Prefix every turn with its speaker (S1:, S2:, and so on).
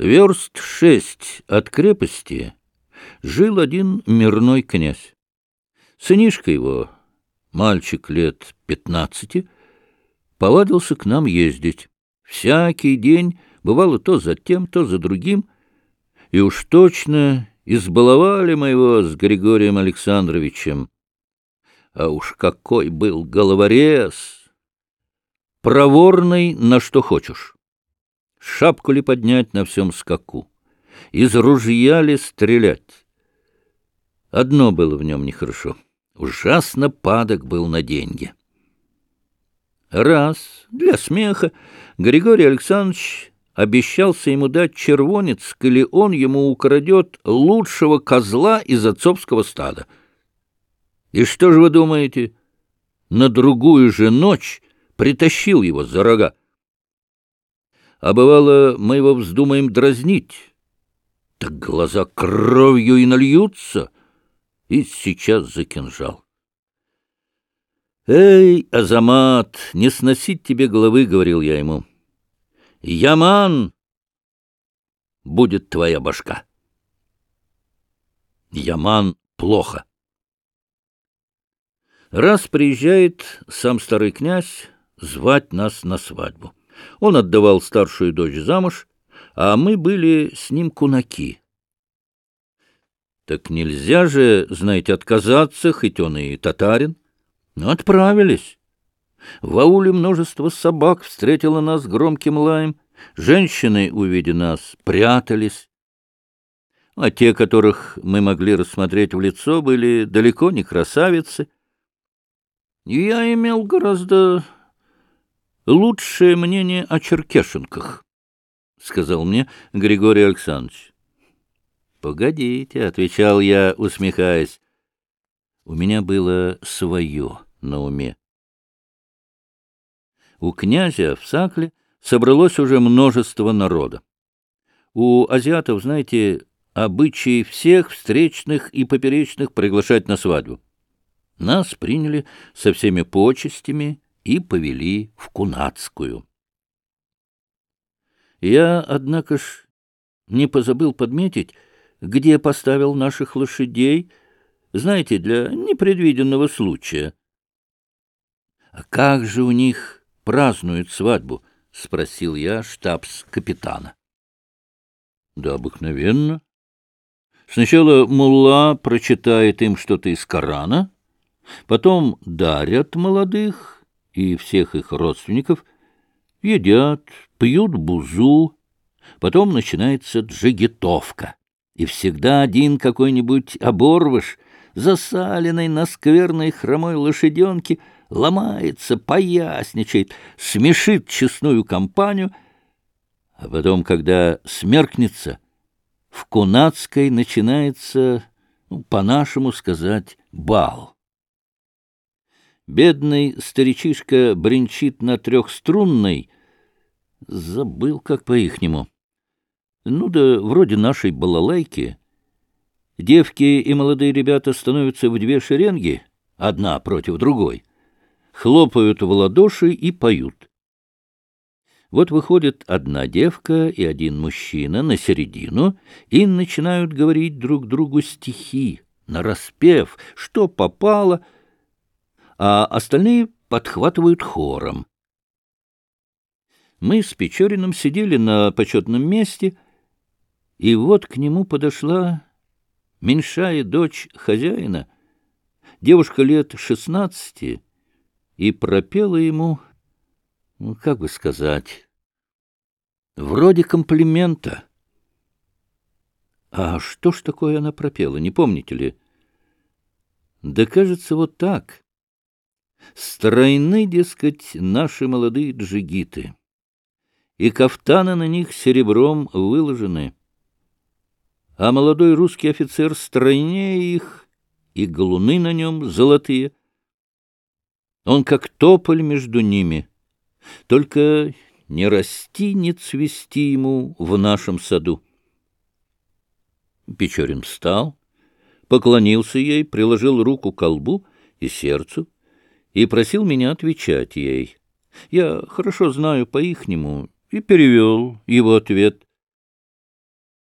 S1: Верст шесть от крепости жил один мирной князь. Сынишка его, мальчик лет пятнадцати, повадился к нам ездить. Всякий день бывало то за тем, то за другим, и уж точно избаловали моего с Григорием Александровичем. А уж какой был головорез! Проворный на что хочешь. Шапку ли поднять на всем скаку? Из ружья ли стрелять? Одно было в нем нехорошо. Ужасно падок был на деньги. Раз, для смеха, Григорий Александрович обещался ему дать червонец, или он ему украдет лучшего козла из отцовского стада. И что же вы думаете? На другую же ночь притащил его за рога. А бывало, мы его вздумаем дразнить. Так глаза кровью и нальются, и сейчас за кинжал. «Эй, Азамат, не сносить тебе головы», — говорил я ему. «Яман будет твоя башка». Яман плохо. Раз приезжает сам старый князь звать нас на свадьбу. Он отдавал старшую дочь замуж, а мы были с ним кунаки. Так нельзя же, знаете, отказаться, хоть он и татарин. Но отправились. В ауле множество собак встретило нас громким лаем. Женщины, увидя нас, прятались. А те, которых мы могли рассмотреть в лицо, были далеко не красавицы. Я имел гораздо лучшее мнение о черкешенках, — сказал мне Григорий Александрович. — Погодите, — отвечал я, усмехаясь. У меня было свое на уме. У князя в Сакле собралось уже множество народа. У азиатов, знаете, обычаи всех встречных и поперечных приглашать на свадьбу. Нас приняли со всеми почестями и повели в Кунацкую. Я, однако ж, не позабыл подметить, где поставил наших лошадей, знаете, для непредвиденного случая. — А как же у них празднуют свадьбу? — спросил я штабс-капитана. — Да обыкновенно. Сначала мулла прочитает им что-то из Корана, потом дарят молодых и всех их родственников, едят, пьют бузу, потом начинается джигитовка, и всегда один какой-нибудь оборвыш — засаленной на скверной хромой лошаденке, ломается, поясничает, смешит честную компанию, а потом, когда смеркнется, в Кунацкой начинается, ну, по-нашему сказать, бал. Бедный старичишка бренчит на трехструнной, забыл, как по-ихнему. Ну да вроде нашей балалайки — Девки и молодые ребята становятся в две шеренги, одна против другой, хлопают в ладоши и поют. Вот выходит одна девка и один мужчина на середину и начинают говорить друг другу стихи, нараспев, что попало, а остальные подхватывают хором. Мы с Печориным сидели на почетном месте, и вот к нему подошла меньшая дочь хозяина, девушка лет шестнадцати, и пропела ему, ну, как бы сказать, вроде комплимента. А что ж такое она пропела, не помните ли? Да кажется, вот так. Стройны, дескать, наши молодые джигиты, и кафтаны на них серебром выложены — а молодой русский офицер стройнее их, и галуны на нем золотые. Он как тополь между ними, только не расти, не цвести ему в нашем саду. Печорин встал, поклонился ей, приложил руку к колбу и сердцу и просил меня отвечать ей. Я хорошо знаю по-ихнему и перевел его ответ —